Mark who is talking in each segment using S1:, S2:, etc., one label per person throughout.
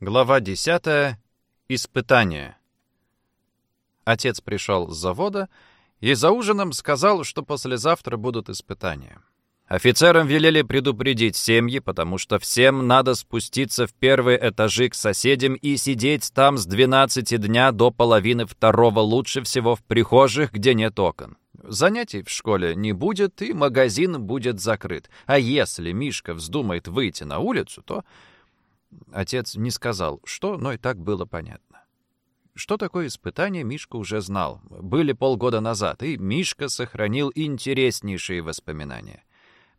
S1: Глава 10. Испытание. Отец пришел с завода и за ужином сказал, что послезавтра будут испытания. Офицерам велели предупредить семьи, потому что всем надо спуститься в первые этажи к соседям и сидеть там с 12 дня до половины второго, лучше всего в прихожих, где нет окон. Занятий в школе не будет, и магазин будет закрыт. А если Мишка вздумает выйти на улицу, то Отец не сказал, что, но и так было понятно. Что такое испытание, Мишка уже знал. Были полгода назад, и Мишка сохранил интереснейшие воспоминания.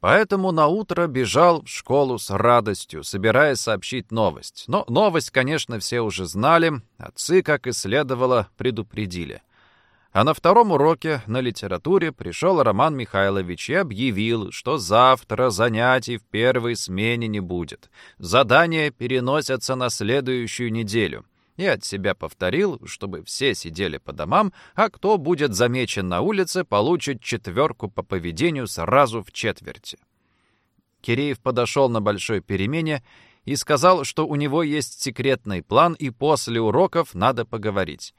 S1: Поэтому на утро бежал в школу с радостью, собираясь сообщить новость. Но новость, конечно, все уже знали, отцы, как и следовало, предупредили — а на втором уроке на литературе пришел Роман Михайлович и объявил, что завтра занятий в первой смене не будет. Задания переносятся на следующую неделю. И от себя повторил, чтобы все сидели по домам, а кто будет замечен на улице, получит четверку по поведению сразу в четверти. Киреев подошел на большой перемене и сказал, что у него есть секретный план, и после уроков надо поговорить.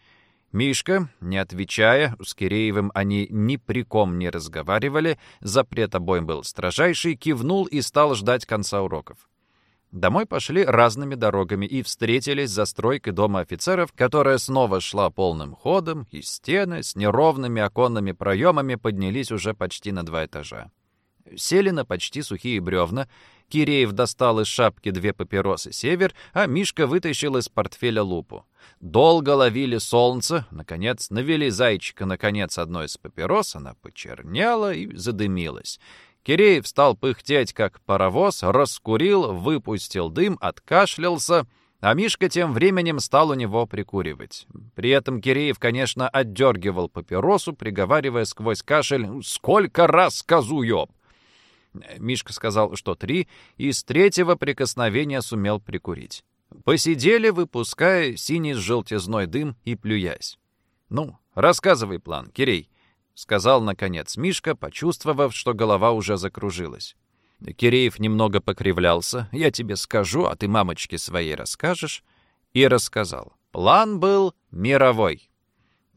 S1: Мишка, не отвечая, с Киреевым они ни при ком не разговаривали, запрет обоим был строжайший, кивнул и стал ждать конца уроков. Домой пошли разными дорогами и встретились за стройкой дома офицеров, которая снова шла полным ходом, и стены с неровными оконными проемами поднялись уже почти на два этажа. Сели на почти сухие бревна, Киреев достал из шапки две папиросы «Север», а Мишка вытащил из портфеля лупу. Долго ловили солнце, наконец навели зайчика наконец одной из папирос, она почернела и задымилась. Киреев стал пыхтеть, как паровоз, раскурил, выпустил дым, откашлялся, а Мишка тем временем стал у него прикуривать. При этом Киреев, конечно, отдергивал папиросу, приговаривая сквозь кашель «Сколько раз сказу, ёб!» Мишка сказал, что три, и с третьего прикосновения сумел прикурить. Посидели, выпуская синий с желтизной дым и плюясь. «Ну, рассказывай план, Кирей», — сказал, наконец, Мишка, почувствовав, что голова уже закружилась. Киреев немного покривлялся. «Я тебе скажу, а ты мамочке своей расскажешь». И рассказал. План был мировой.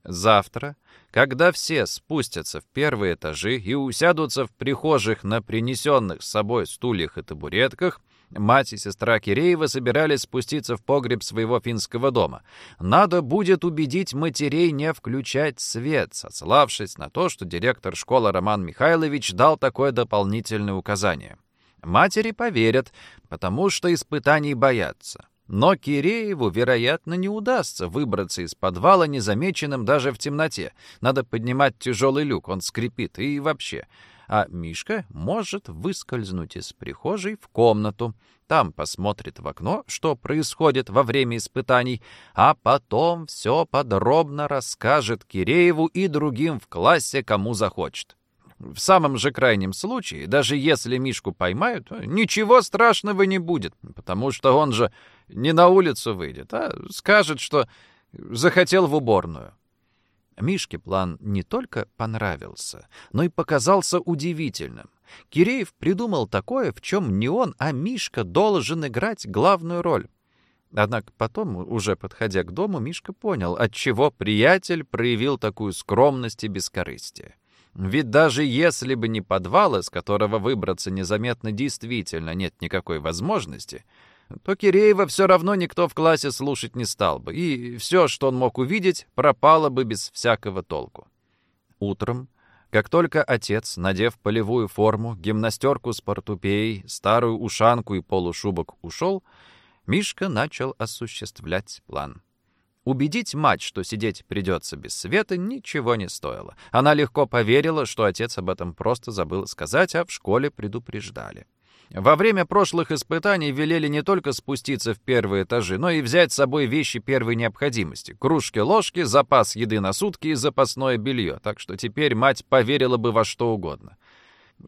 S1: Завтра когда все спустятся в первые этажи и усядутся в прихожих на принесенных с собой стульях и табуретках, мать и сестра Киреева собирались спуститься в погреб своего финского дома. Надо будет убедить матерей не включать свет, сославшись на то, что директор школы Роман Михайлович дал такое дополнительное указание. Матери поверят, потому что испытаний боятся. Но Кирееву, вероятно, не удастся выбраться из подвала незамеченным даже в темноте. Надо поднимать тяжелый люк, он скрипит, и вообще. А Мишка может выскользнуть из прихожей в комнату. Там посмотрит в окно, что происходит во время испытаний, а потом все подробно расскажет Кирееву и другим в классе, кому захочет. В самом же крайнем случае, даже если Мишку поймают, ничего страшного не будет, потому что он же не на улицу выйдет, а скажет, что захотел в уборную. Мишке план не только понравился, но и показался удивительным. Киреев придумал такое, в чем не он, а Мишка должен играть главную роль. Однако потом, уже подходя к дому, Мишка понял, отчего приятель проявил такую скромность и бескорыстие. Ведь даже если бы не подвал, из которого выбраться незаметно действительно нет никакой возможности, то Киреева все равно никто в классе слушать не стал бы, и все, что он мог увидеть, пропало бы без всякого толку. Утром, как только отец, надев полевую форму, гимнастерку с портупеей, старую ушанку и полушубок ушел, Мишка начал осуществлять план. Убедить мать, что сидеть придется без света, ничего не стоило. Она легко поверила, что отец об этом просто забыл сказать, а в школе предупреждали. Во время прошлых испытаний велели не только спуститься в первые этажи, но и взять с собой вещи первой необходимости. Кружки, ложки, запас еды на сутки и запасное белье. Так что теперь мать поверила бы во что угодно.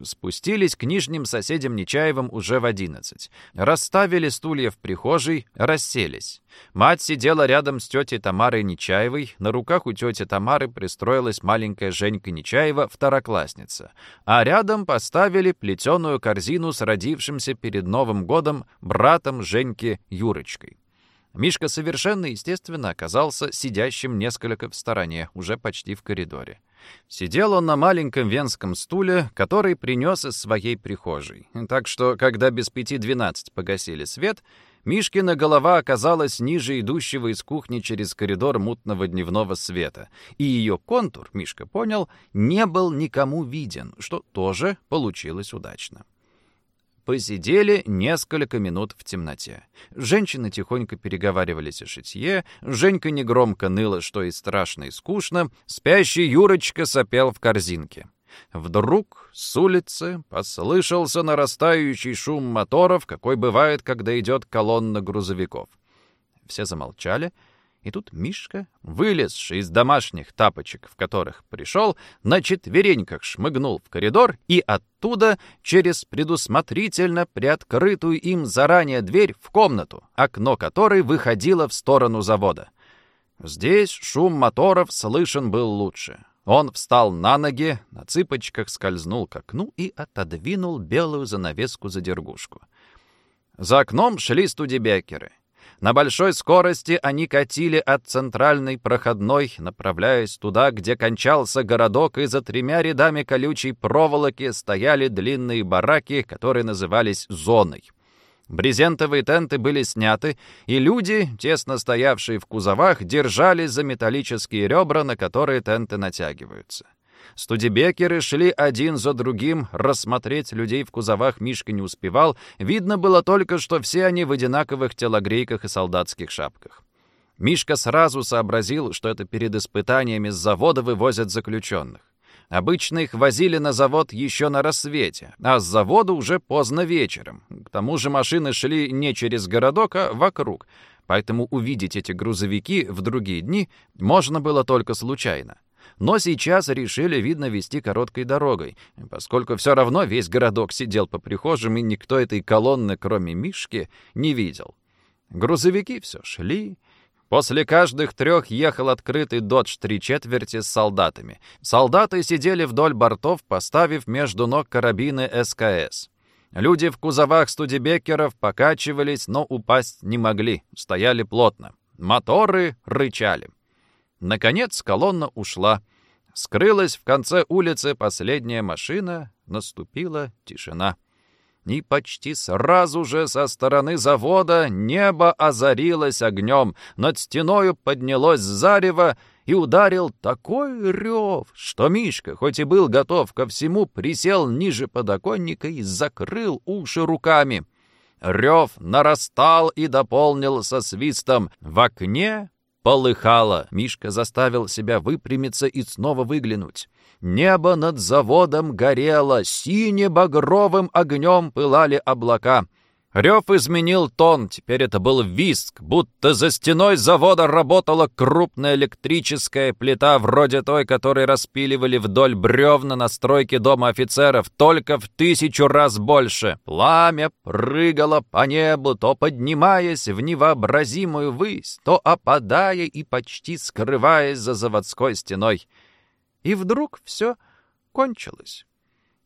S1: Спустились к нижним соседям Нечаевым уже в одиннадцать. Расставили стулья в прихожей, расселись. Мать сидела рядом с тетей Тамарой Нечаевой, на руках у тети Тамары пристроилась маленькая Женька Нечаева, второклассница. А рядом поставили плетеную корзину с родившимся перед Новым годом братом Женьки Юрочкой. Мишка совершенно естественно оказался сидящим несколько в стороне, уже почти в коридоре. Сидел он на маленьком венском стуле, который принес из своей прихожей. Так что, когда без пяти двенадцать погасили свет, Мишкина голова оказалась ниже идущего из кухни через коридор мутного дневного света, и ее контур, Мишка понял, не был никому виден, что тоже получилось удачно. Посидели несколько минут в темноте. Женщины тихонько переговаривались о шитье, Женька негромко ныла, что и страшно, и скучно, спящий Юрочка сопел в корзинке. Вдруг с улицы послышался нарастающий шум моторов, какой бывает, когда идет колонна грузовиков. Все замолчали, и тут Мишка, вылезший из домашних тапочек, в которых пришел, на четвереньках шмыгнул в коридор и оттуда через предусмотрительно приоткрытую им заранее дверь в комнату, окно которой выходило в сторону завода. Здесь шум моторов слышен был лучше. Он встал на ноги, на цыпочках скользнул к окну и отодвинул белую занавеску за дергушку. За окном шли студебекеры — на большой скорости они катили от центральной проходной, направляясь туда, где кончался городок, и за тремя рядами колючей проволоки стояли длинные бараки, которые назывались «зоной». Брезентовые тенты были сняты, и люди, тесно стоявшие в кузовах, держались за металлические ребра, на которые тенты натягиваются. Студебекеры шли один за другим, рассмотреть людей в кузовах Мишка не успевал, видно было только, что все они в одинаковых телогрейках и солдатских шапках. Мишка сразу сообразил, что это перед испытаниями с завода вывозят заключенных. Обычно их возили на завод еще на рассвете, а с завода уже поздно вечером. К тому же машины шли не через городок, а вокруг, поэтому увидеть эти грузовики в другие дни можно было только случайно. Но сейчас решили, видно, вести короткой дорогой, поскольку все равно весь городок сидел по прихожим, и никто этой колонны, кроме Мишки, не видел. Грузовики все шли. После каждых трех ехал открытый додж три четверти с солдатами. Солдаты сидели вдоль бортов, поставив между ног карабины СКС. Люди в кузовах студебекеров покачивались, но упасть не могли, стояли плотно. Моторы рычали. Наконец колонна ушла. Скрылась в конце улицы последняя машина, наступила тишина. И почти сразу же со стороны завода небо озарилось огнем, над стеною поднялось зарево, и ударил такой рев, что Мишка, хоть и был готов ко всему, присел ниже подоконника и закрыл уши руками. Рев нарастал и дополнился свистом. В окне полыхало. Мишка заставил себя выпрямиться и снова выглянуть. Небо над заводом горело, сине-багровым огнем пылали облака. Рев изменил тон, теперь это был виск, будто за стеной завода работала крупная электрическая плита, вроде той, которой распиливали вдоль бревна на стройке дома офицеров, только в тысячу раз больше. Пламя прыгало по небу, то поднимаясь в невообразимую высь, то опадая и почти скрываясь за заводской стеной. И вдруг все кончилось.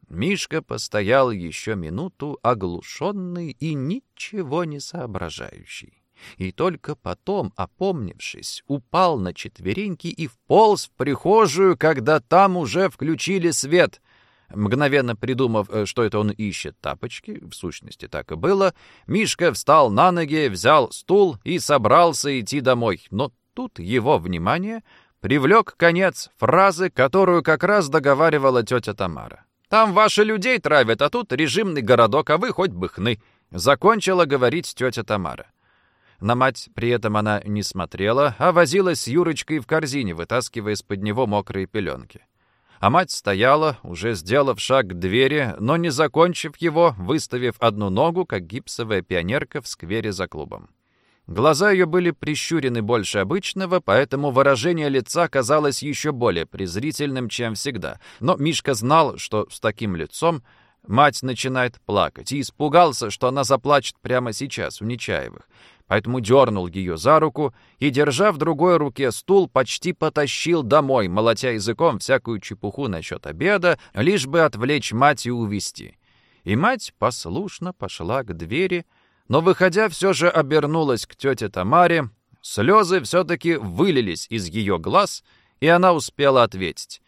S1: Мишка постоял еще минуту, оглушенный и ничего не соображающий. И только потом, опомнившись, упал на четвереньки и вполз в прихожую, когда там уже включили свет. Мгновенно придумав, э, что это он ищет тапочки, в сущности так и было, Мишка встал на ноги, взял стул и собрался идти домой. Но тут его внимание привлек конец фразы, которую как раз договаривала тетя Тамара. Там ваши людей травят, а тут режимный городок, а вы хоть бы хны», — закончила говорить тетя Тамара. На мать при этом она не смотрела, а возилась с Юрочкой в корзине, вытаскивая из-под него мокрые пеленки. А мать стояла, уже сделав шаг к двери, но не закончив его, выставив одну ногу, как гипсовая пионерка в сквере за клубом. Глаза ее были прищурены больше обычного, поэтому выражение лица казалось еще более презрительным, чем всегда. Но Мишка знал, что с таким лицом мать начинает плакать, и испугался, что она заплачет прямо сейчас у Нечаевых. Поэтому дернул ее за руку и, держа в другой руке стул, почти потащил домой, молотя языком всякую чепуху насчет обеда, лишь бы отвлечь мать и увести. И мать послушно пошла к двери, но, выходя, все же обернулась к тете Тамаре. Слезы все-таки вылились из ее глаз, и она успела ответить.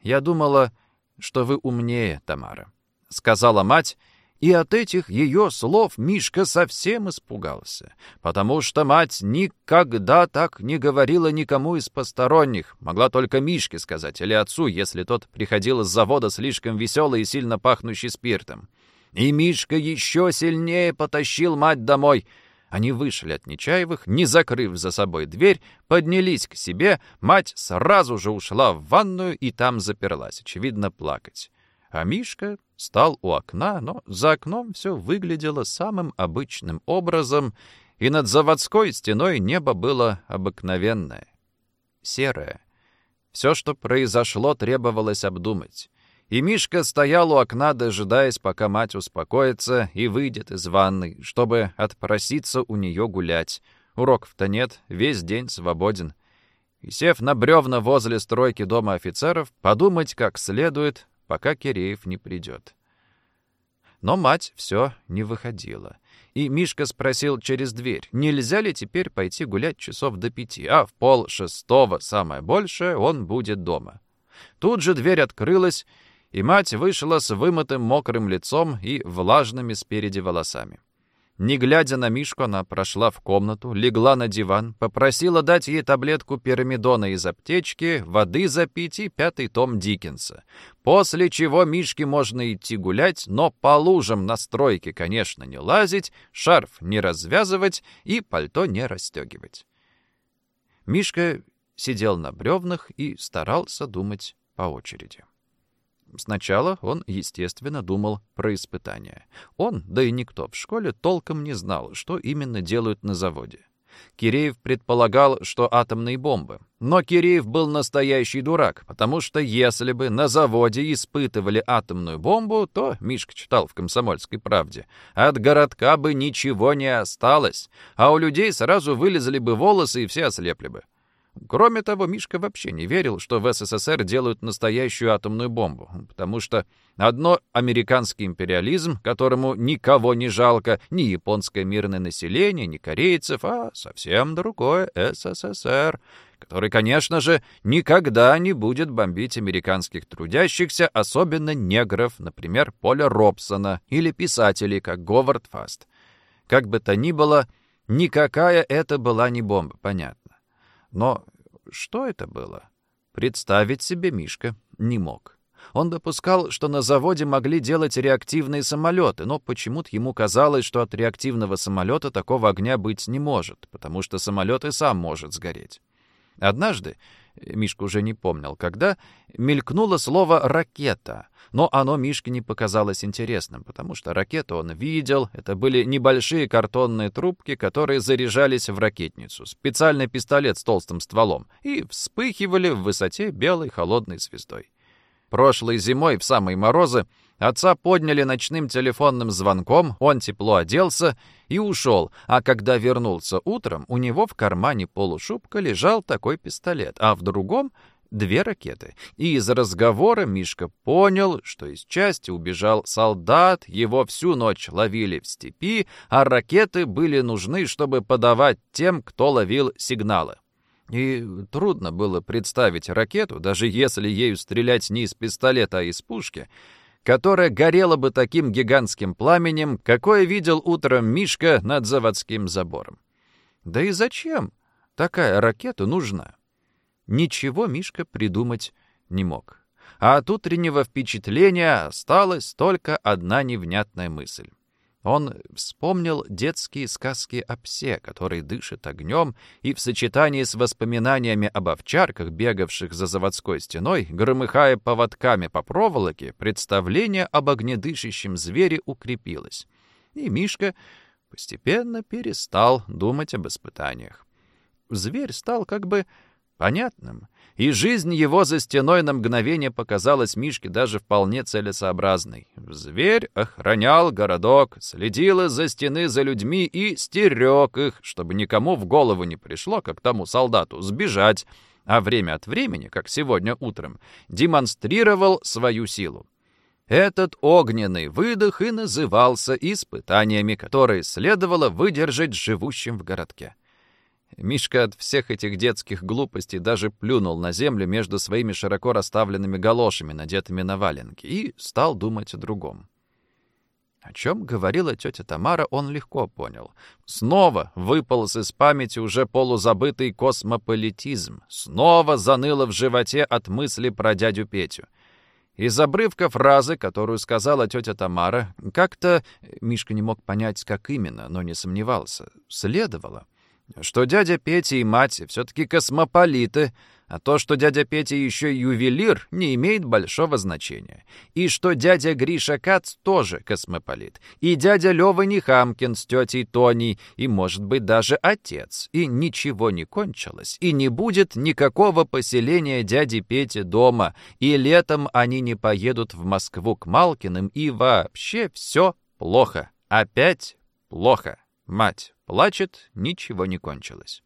S1: «Я думала, что вы умнее, Тамара», — сказала мать, и от этих ее слов Мишка совсем испугался, потому что мать никогда так не говорила никому из посторонних, могла только Мишке сказать или отцу, если тот приходил из завода слишком веселый и сильно пахнущий спиртом. И Мишка еще сильнее потащил мать домой. Они вышли от Нечаевых, не закрыв за собой дверь, поднялись к себе, мать сразу же ушла в ванную и там заперлась, очевидно, плакать. А Мишка стал у окна, но за окном все выглядело самым обычным образом, и над заводской стеной небо было обыкновенное, серое. Все, что произошло, требовалось обдумать. И Мишка стоял у окна, дожидаясь, пока мать успокоится и выйдет из ванной, чтобы отпроситься у нее гулять. Уроков-то нет, весь день свободен. И, сев на бревна возле стройки дома офицеров, подумать как следует, пока Киреев не придет. Но мать все не выходила. И Мишка спросил через дверь, нельзя ли теперь пойти гулять часов до пяти, а в пол шестого, самое большее, он будет дома. Тут же дверь открылась, и мать вышла с вымытым мокрым лицом и влажными спереди волосами. Не глядя на Мишку, она прошла в комнату, легла на диван, попросила дать ей таблетку пирамидона из аптечки, воды запить и пятый том Диккенса. После чего Мишке можно идти гулять, но по лужам на стройке, конечно, не лазить, шарф не развязывать и пальто не расстегивать. Мишка сидел на бревнах и старался думать по очереди. Сначала он, естественно, думал про испытания. Он, да и никто в школе, толком не знал, что именно делают на заводе. Киреев предполагал, что атомные бомбы. Но Киреев был настоящий дурак, потому что если бы на заводе испытывали атомную бомбу, то, Мишка читал в «Комсомольской правде», от городка бы ничего не осталось, а у людей сразу вылезли бы волосы и все ослепли бы. Кроме того, Мишка вообще не верил, что в СССР делают настоящую атомную бомбу, потому что одно американский империализм, которому никого не жалко, ни японское мирное население, ни корейцев, а совсем другое СССР, который, конечно же, никогда не будет бомбить американских трудящихся, особенно негров, например, Поля Робсона или писателей, как Говард Фаст. Как бы то ни было, никакая это была не бомба, понятно. Но что это было? Представить себе Мишка не мог. Он допускал, что на заводе могли делать реактивные самолеты, но почему-то ему казалось, что от реактивного самолета такого огня быть не может, потому что самолет и сам может сгореть. Однажды Мишка уже не помнил, когда, мелькнуло слово «ракета». Но оно Мишке не показалось интересным, потому что ракету он видел. Это были небольшие картонные трубки, которые заряжались в ракетницу. Специальный пистолет с толстым стволом. И вспыхивали в высоте белой холодной звездой. Прошлой зимой, в самые морозы, Отца подняли ночным телефонным звонком, он тепло оделся и ушел, а когда вернулся утром, у него в кармане полушубка лежал такой пистолет, а в другом — две ракеты. И из разговора Мишка понял, что из части убежал солдат, его всю ночь ловили в степи, а ракеты были нужны, чтобы подавать тем, кто ловил сигналы. И трудно было представить ракету, даже если ею стрелять не из пистолета, а из пушки — которая горела бы таким гигантским пламенем, какое видел утром Мишка над заводским забором. Да и зачем такая ракета нужна? Ничего Мишка придумать не мог. А от утреннего впечатления осталась только одна невнятная мысль. Он вспомнил детские сказки о псе, который дышит огнем, и в сочетании с воспоминаниями об овчарках, бегавших за заводской стеной, громыхая поводками по проволоке, представление об огнедышащем звере укрепилось. И Мишка постепенно перестал думать об испытаниях. Зверь стал как бы понятным, и жизнь его за стеной на мгновение показалась Мишке даже вполне целесообразной. Зверь охранял городок, следил из-за стены за людьми и стерег их, чтобы никому в голову не пришло, как тому солдату, сбежать, а время от времени, как сегодня утром, демонстрировал свою силу. Этот огненный выдох и назывался испытаниями, которые следовало выдержать живущим в городке. Мишка от всех этих детских глупостей даже плюнул на землю между своими широко расставленными галошами, надетыми на валенки, и стал думать о другом. О чем говорила тетя Тамара, он легко понял. Снова выполз из памяти уже полузабытый космополитизм. Снова заныло в животе от мысли про дядю Петю. Из обрывка фразы, которую сказала тетя Тамара, как-то, Мишка не мог понять, как именно, но не сомневался, следовало — что дядя Петя и мать все-таки космополиты, а то, что дядя Петя еще ювелир, не имеет большого значения. И что дядя Гриша Кац тоже космополит. И дядя Лёва Нехамкин с тетей Тоней, и, может быть, даже отец. И ничего не кончилось. И не будет никакого поселения дяди Пети дома. И летом они не поедут в Москву к Малкиным. И вообще все плохо. Опять плохо. Мать плачет, ничего не кончилось.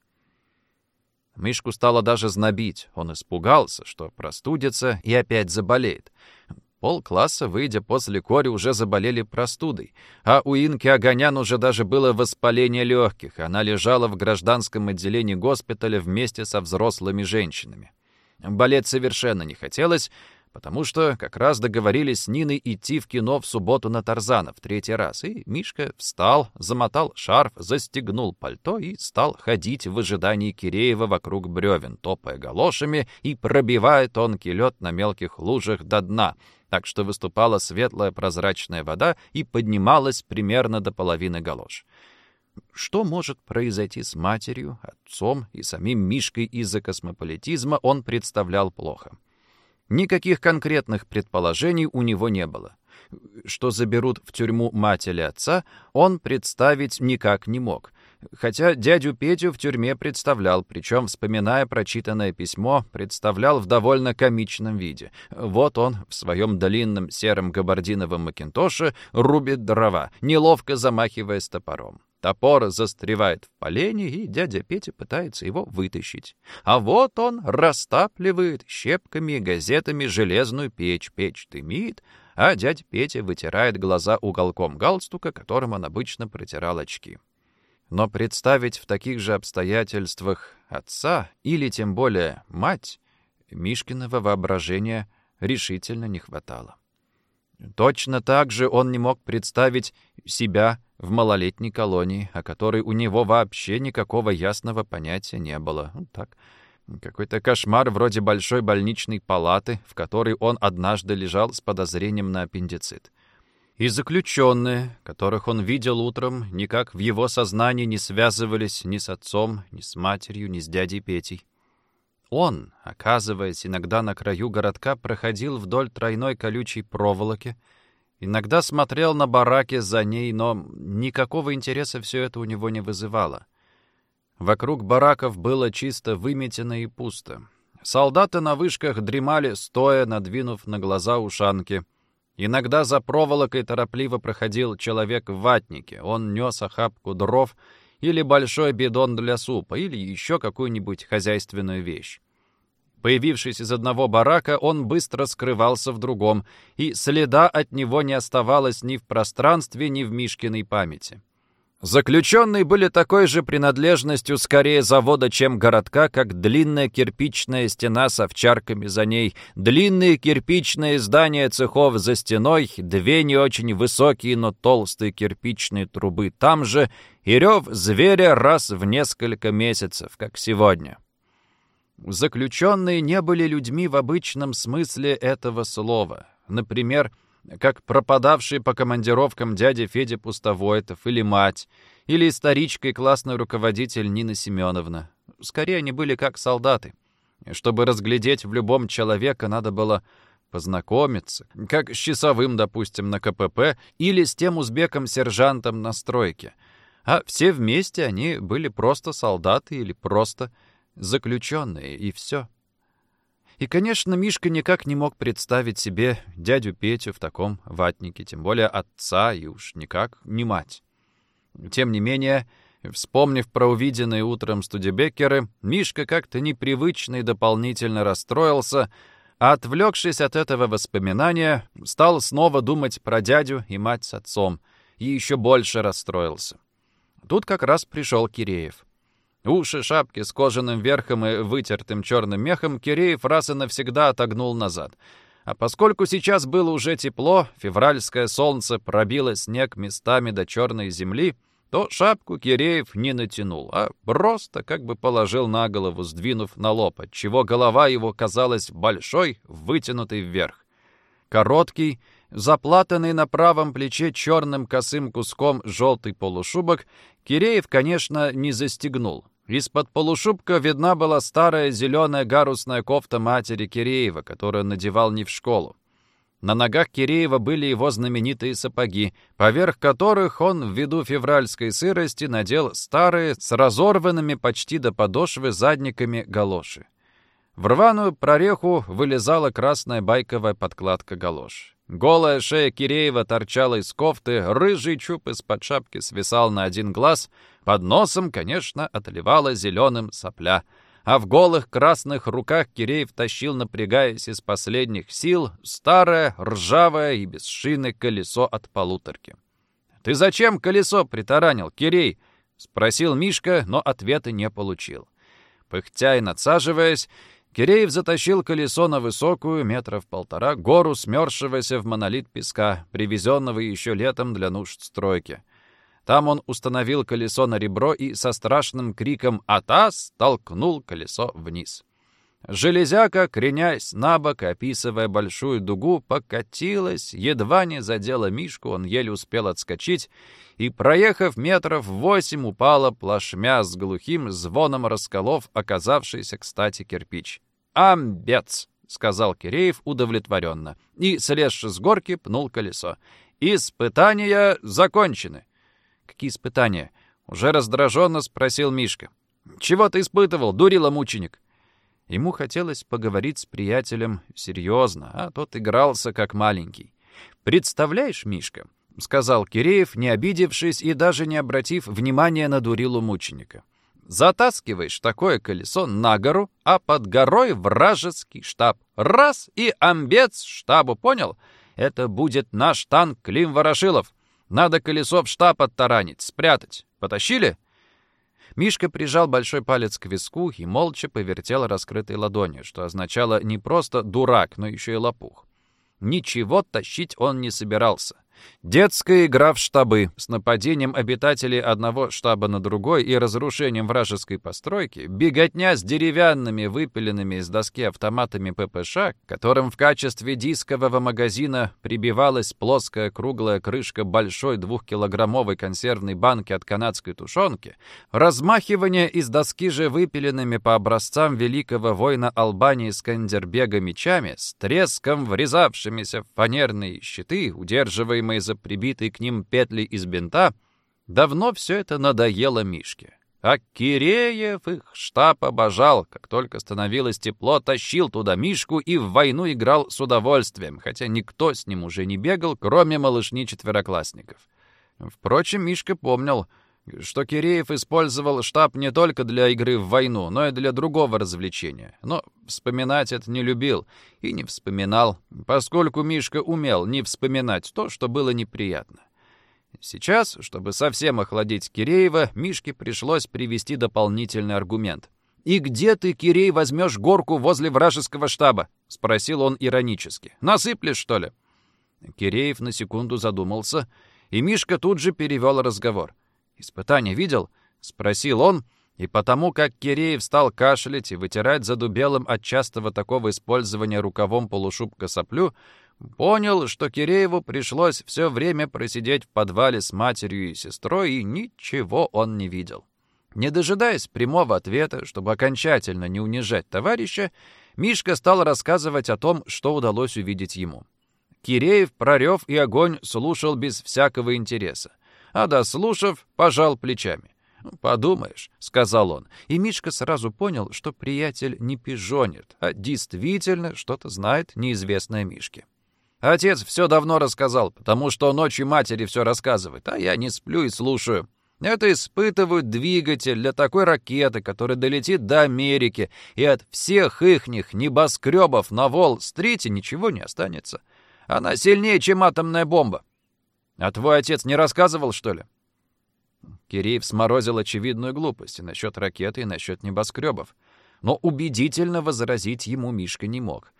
S1: Мишку стало даже знобить. Он испугался, что простудится и опять заболеет. Пол класса, выйдя после кори, уже заболели простудой. А у Инки Огонян уже даже было воспаление легких. Она лежала в гражданском отделении госпиталя вместе со взрослыми женщинами. Болеть совершенно не хотелось, потому что как раз договорились с Ниной идти в кино в субботу на Тарзана в третий раз. И Мишка встал, замотал шарф, застегнул пальто и стал ходить в ожидании Киреева вокруг бревен, топая галошами и пробивая тонкий лед на мелких лужах до дна, так что выступала светлая прозрачная вода и поднималась примерно до половины галош. Что может произойти с матерью, отцом и самим Мишкой из-за космополитизма, он представлял плохо. Никаких конкретных предположений у него не было. Что заберут в тюрьму мать или отца, он представить никак не мог. Хотя дядю Петю в тюрьме представлял, причем, вспоминая прочитанное письмо, представлял в довольно комичном виде. Вот он в своем длинном сером габардиновом макинтоше рубит дрова, неловко замахиваясь топором. Топор застревает в полене, и дядя Петя пытается его вытащить. А вот он растапливает щепками и газетами железную печь. Печь дымит, а дядя Петя вытирает глаза уголком галстука, которым он обычно протирал очки. Но представить в таких же обстоятельствах отца или тем более мать Мишкиного воображения решительно не хватало. Точно так же он не мог представить себя в малолетней колонии, о которой у него вообще никакого ясного понятия не было. Ну, так, какой-то кошмар вроде большой больничной палаты, в которой он однажды лежал с подозрением на аппендицит. И заключенные, которых он видел утром, никак в его сознании не связывались ни с отцом, ни с матерью, ни с дядей Петей. Он, оказываясь иногда на краю городка, проходил вдоль тройной колючей проволоки — Иногда смотрел на бараки за ней, но никакого интереса все это у него не вызывало. Вокруг бараков было чисто выметено и пусто. Солдаты на вышках дремали, стоя, надвинув на глаза ушанки. Иногда за проволокой торопливо проходил человек в ватнике. Он нес охапку дров или большой бидон для супа, или еще какую-нибудь хозяйственную вещь. Появившись из одного барака, он быстро скрывался в другом, и следа от него не оставалось ни в пространстве, ни в Мишкиной памяти. Заключенные были такой же принадлежностью скорее завода, чем городка, как длинная кирпичная стена с овчарками за ней, длинные кирпичные здания цехов за стеной, две не очень высокие, но толстые кирпичные трубы там же, и рев зверя раз в несколько месяцев, как сегодня. Заключенные не были людьми в обычном смысле этого слова. Например, как пропадавший по командировкам дядя Федя Пустовойтов или мать, или старичка и классный руководитель Нина Семеновна. Скорее, они были как солдаты. Чтобы разглядеть в любом человека, надо было познакомиться, как с часовым, допустим, на КПП, или с тем узбеком-сержантом на стройке. А все вместе они были просто солдаты или просто заключенные, и все. И, конечно, Мишка никак не мог представить себе дядю Петю в таком ватнике, тем более отца и уж никак не мать. Тем не менее, вспомнив про увиденные утром студебекеры, Мишка как-то непривычно и дополнительно расстроился, А отвлекшись от этого воспоминания, стал снова думать про дядю и мать с отцом, и еще больше расстроился. Тут как раз пришел Киреев. Уши шапки с кожаным верхом и вытертым черным мехом Киреев раз и навсегда отогнул назад. А поскольку сейчас было уже тепло, февральское солнце пробило снег местами до черной земли, то шапку Киреев не натянул, а просто как бы положил на голову, сдвинув на лоб, отчего голова его казалась большой, вытянутой вверх. Короткий, заплатанный на правом плече черным косым куском желтый полушубок, Киреев, конечно, не застегнул. Из-под полушубка видна была старая зеленая гарусная кофта матери Киреева, которую надевал не в школу. На ногах Киреева были его знаменитые сапоги, поверх которых он, ввиду февральской сырости, надел старые, с разорванными почти до подошвы задниками галоши. В рваную прореху вылезала красная байковая подкладка галош. Голая шея Киреева торчала из кофты, рыжий чуб из-под шапки свисал на один глаз, под носом, конечно, отливала зеленым сопля — а в голых красных руках Киреев тащил, напрягаясь из последних сил, старое, ржавое и без шины колесо от полуторки. «Ты зачем колесо притаранил, Кирей?» — спросил Мишка, но ответа не получил. Пыхтя и надсаживаясь, Киреев затащил колесо на высокую, метров полтора, гору смерзшегося в монолит песка, привезенного еще летом для нужд стройки. Там он установил колесо на ребро и со страшным криком «Атас!» толкнул колесо вниз. Железяка, кренясь на бок, описывая большую дугу, покатилась, едва не задела Мишку, он еле успел отскочить, и, проехав метров восемь, упала плашмя с глухим звоном расколов, оказавшийся, кстати, кирпич. «Амбец!» — сказал Киреев удовлетворенно, и, слезши с горки, пнул колесо. «Испытания закончены!» Какие испытания? Уже раздраженно спросил Мишка. Чего ты испытывал, дурила мученик? Ему хотелось поговорить с приятелем серьезно, а тот игрался как маленький. «Представляешь, Мишка», — сказал Киреев, не обидевшись и даже не обратив внимания на дурилу мученика. «Затаскиваешь такое колесо на гору, а под горой вражеский штаб. Раз — и амбец штабу, понял? Это будет наш танк Клим Ворошилов. Надо колесо в штаб оттаранить, спрятать. Потащили?» Мишка прижал большой палец к виску и молча повертел раскрытой ладонью, что означало не просто «дурак», но еще и лопух. Ничего тащить он не собирался. Детская игра в штабы с нападением обитателей одного штаба на другой и разрушением вражеской постройки, беготня с деревянными, выпиленными из доски автоматами ППШ, которым в качестве дискового магазина прибивалась плоская круглая крышка большой двухкилограммовой консервной банки от канадской тушенки, размахивание из доски же выпиленными по образцам великого воина Албании Скандербега мечами с треском врезавшимися в фанерные щиты, удерживаемые самые за прибитые к ним петли из бинта, давно все это надоело Мишке. А Киреев их штаб обожал. Как только становилось тепло, тащил туда Мишку и в войну играл с удовольствием, хотя никто с ним уже не бегал, кроме малышни четвероклассников. Впрочем, Мишка помнил, что Киреев использовал штаб не только для игры в войну, но и для другого развлечения. Но вспоминать это не любил и не вспоминал, поскольку Мишка умел не вспоминать то, что было неприятно. Сейчас, чтобы совсем охладить Киреева, Мишке пришлось привести дополнительный аргумент. «И где ты, Кирей, возьмешь горку возле вражеского штаба?» — спросил он иронически. «Насыплешь, что ли?» Киреев на секунду задумался, и Мишка тут же перевел разговор. «Испытание видел?» — спросил он, и потому как Киреев стал кашлять и вытирать задубелым от частого такого использования рукавом полушубка соплю, Понял, что Кирееву пришлось все время просидеть в подвале с матерью и сестрой, и ничего он не видел. Не дожидаясь прямого ответа, чтобы окончательно не унижать товарища, Мишка стал рассказывать о том, что удалось увидеть ему. Киреев, прорев и огонь слушал без всякого интереса, а дослушав, пожал плечами. «Подумаешь», — сказал он, и Мишка сразу понял, что приятель не пижонит, а действительно что-то знает неизвестное Мишке. Отец все давно рассказал, потому что ночью матери все рассказывает, а я не сплю и слушаю. Это испытывают двигатель для такой ракеты, которая долетит до Америки, и от всех ихних небоскребов на Волл-стрите ничего не останется. Она сильнее, чем атомная бомба. А твой отец не рассказывал, что ли? Киреев сморозил очевидную глупость и насчет ракеты, и насчет небоскребов. Но убедительно возразить ему Мишка не мог,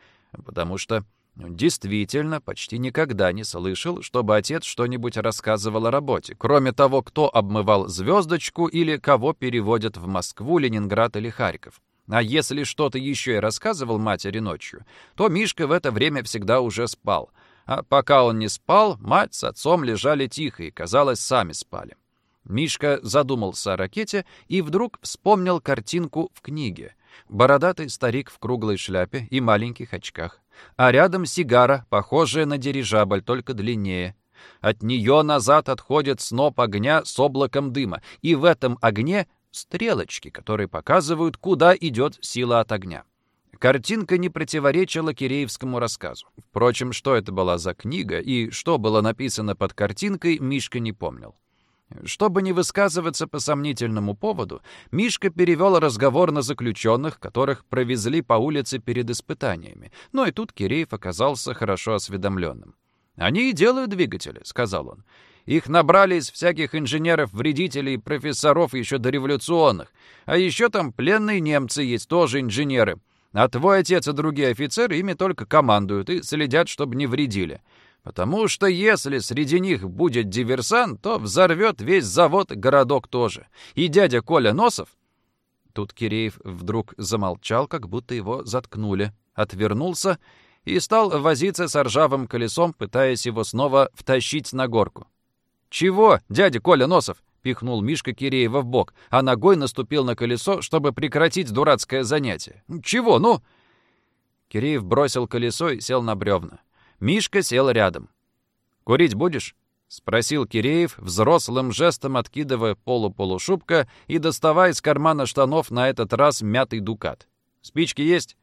S1: потому что Действительно, почти никогда не слышал, чтобы отец что-нибудь рассказывал о работе, кроме того, кто обмывал звездочку или кого переводят в Москву, Ленинград или Харьков. А если что-то еще и рассказывал матери ночью, то Мишка в это время всегда уже спал. А пока он не спал, мать с отцом лежали тихо и, казалось, сами спали. Мишка задумался о ракете и вдруг вспомнил картинку в книге. Бородатый старик в круглой шляпе и маленьких очках а рядом сигара, похожая на дирижабль, только длиннее. От нее назад отходит сноп огня с облаком дыма, и в этом огне стрелочки, которые показывают, куда идет сила от огня. Картинка не противоречила киреевскому рассказу. Впрочем, что это была за книга и что было написано под картинкой, Мишка не помнил. Чтобы не высказываться по сомнительному поводу, Мишка перевел разговор на заключенных, которых провезли по улице перед испытаниями. Но и тут Киреев оказался хорошо осведомленным. «Они и делают двигатели», — сказал он. «Их набрали из всяких инженеров-вредителей и профессоров еще дореволюционных. А еще там пленные немцы есть, тоже инженеры. А твой отец и другие офицеры ими только командуют и следят, чтобы не вредили. Потому что если среди них будет диверсант, то взорвет весь завод и городок тоже. И дядя Коля Носов... Тут Киреев вдруг замолчал, как будто его заткнули, отвернулся и стал возиться с ржавым колесом, пытаясь его снова втащить на горку. «Чего, дядя Коля Носов?» — пихнул Мишка Киреева в бок, а ногой наступил на колесо, чтобы прекратить дурацкое занятие. «Чего, ну?» Киреев бросил колесо и сел на бревна. Мишка сел рядом. «Курить будешь?» — спросил Киреев, взрослым жестом откидывая полу-полушубка и доставая из кармана штанов на этот раз мятый дукат. «Спички есть?»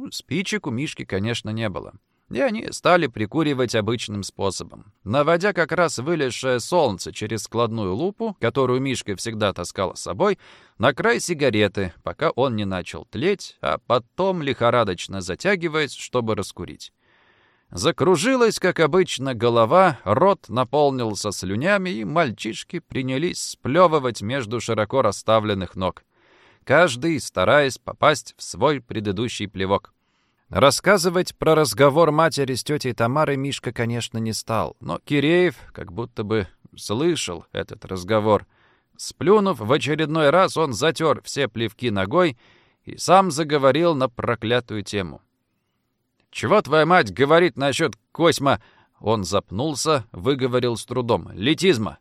S1: ну, Спичек у Мишки, конечно, не было. И они стали прикуривать обычным способом. Наводя как раз вылезшее солнце через складную лупу, которую Мишка всегда таскал с собой, на край сигареты, пока он не начал тлеть, а потом лихорадочно затягиваясь, чтобы раскурить. Закружилась, как обычно, голова, рот наполнился слюнями, и мальчишки принялись сплевывать между широко расставленных ног. Каждый стараясь попасть в свой предыдущий плевок. Рассказывать про разговор матери с тетей Тамарой Мишка, конечно, не стал, но Киреев как будто бы слышал этот разговор. Сплюнув в очередной раз, он затер все плевки ногой и сам заговорил на проклятую тему. «Чего твоя мать говорит насчет Косьма?» Он запнулся, выговорил с трудом. «Летизма».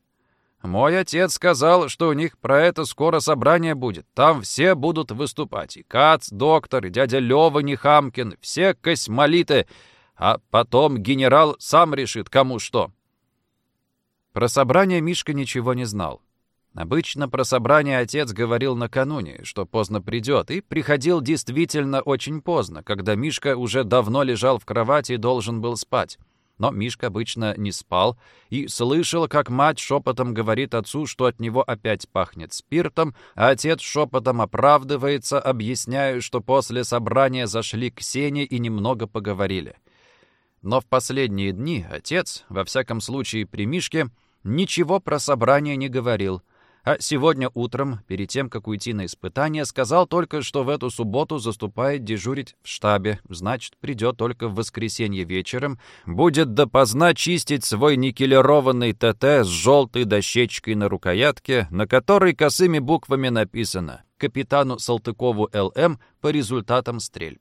S1: «Мой отец сказал, что у них про это скоро собрание будет. Там все будут выступать. И Кац, доктор, и дядя Лёва Нехамкин, все космолиты. А потом генерал сам решит, кому что». Про собрание Мишка ничего не знал. Обычно про собрание отец говорил накануне, что поздно придет, и приходил действительно очень поздно, когда Мишка уже давно лежал в кровати и должен был спать. Но Мишка обычно не спал и слышал, как мать шепотом говорит отцу, что от него опять пахнет спиртом, а отец шепотом оправдывается, объясняя, что после собрания зашли к Сене и немного поговорили. Но в последние дни отец, во всяком случае при Мишке, ничего про собрание не говорил — а сегодня утром, перед тем, как уйти на испытание, сказал только, что в эту субботу заступает дежурить в штабе, значит, придет только в воскресенье вечером, будет допоздна чистить свой никелированный ТТ с желтой дощечкой на рукоятке, на которой косыми буквами написано «Капитану Салтыкову ЛМ по результатам стрельб»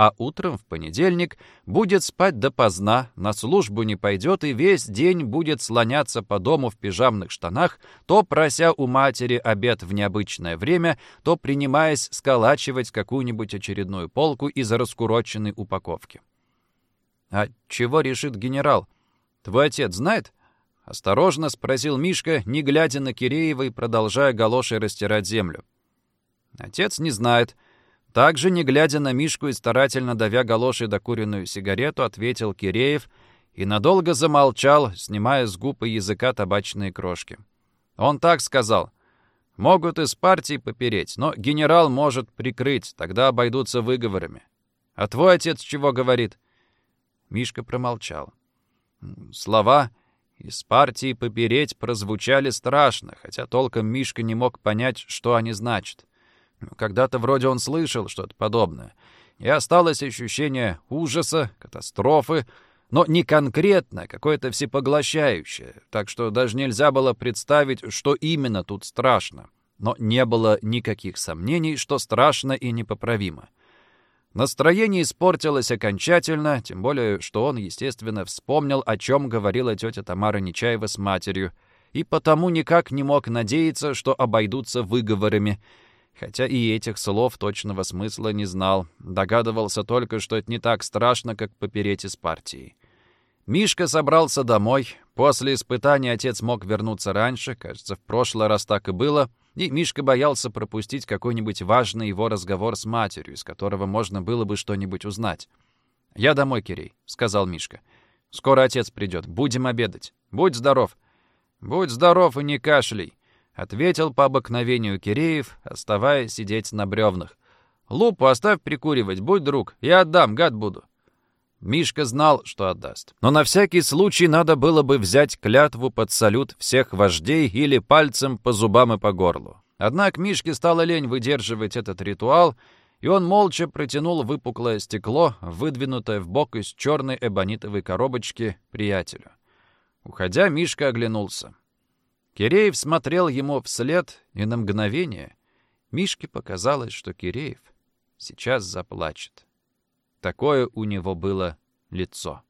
S1: а утром в понедельник будет спать допоздна, на службу не пойдет и весь день будет слоняться по дому в пижамных штанах, то прося у матери обед в необычное время, то принимаясь сколачивать какую-нибудь очередную полку из раскуроченной упаковки. «А чего решит генерал? Твой отец знает?» — осторожно спросил Мишка, не глядя на Киреева и продолжая галошей растирать землю. «Отец не знает», также, не глядя на Мишку и старательно давя галошей докуренную сигарету, ответил Киреев и надолго замолчал, снимая с губ и языка табачные крошки. Он так сказал. Могут из партии попереть, но генерал может прикрыть, тогда обойдутся выговорами. А твой отец чего говорит?» Мишка промолчал. Слова «из партии попереть» прозвучали страшно, хотя толком Мишка не мог понять, что они значат. Когда-то вроде он слышал что-то подобное. И осталось ощущение ужаса, катастрофы, но не конкретно, какое-то всепоглощающее, так что даже нельзя было представить, что именно тут страшно. Но не было никаких сомнений, что страшно и непоправимо. Настроение испортилось окончательно, тем более, что он, естественно, вспомнил, о чем говорила тетя Тамара Нечаева с матерью, и потому никак не мог надеяться, что обойдутся выговорами, хотя и этих слов точного смысла не знал, догадывался только, что это не так страшно, как попереть из партии. Мишка собрался домой. После испытания отец мог вернуться раньше, кажется, в прошлый раз так и было, и Мишка боялся пропустить какой-нибудь важный его разговор с матерью, из которого можно было бы что-нибудь узнать. «Я домой, Кирей», — сказал Мишка. «Скоро отец придет. Будем обедать. Будь здоров». «Будь здоров и не кашляй», — ответил по обыкновению Киреев, оставаясь сидеть на бревнах. «Лупу оставь прикуривать, будь друг. Я отдам, гад буду». Мишка знал, что отдаст. Но на всякий случай надо было бы взять клятву под салют всех вождей или пальцем по зубам и по горлу. Однако Мишке стало лень выдерживать этот ритуал, и он молча протянул выпуклое стекло, выдвинутое в бок из черной эбонитовой коробочки, приятелю. Уходя, Мишка оглянулся. Киреев смотрел ему вслед, и на мгновение Мишке показалось, что Киреев сейчас заплачет. Такое у него было лицо.